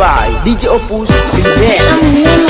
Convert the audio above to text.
By DJ Opus Band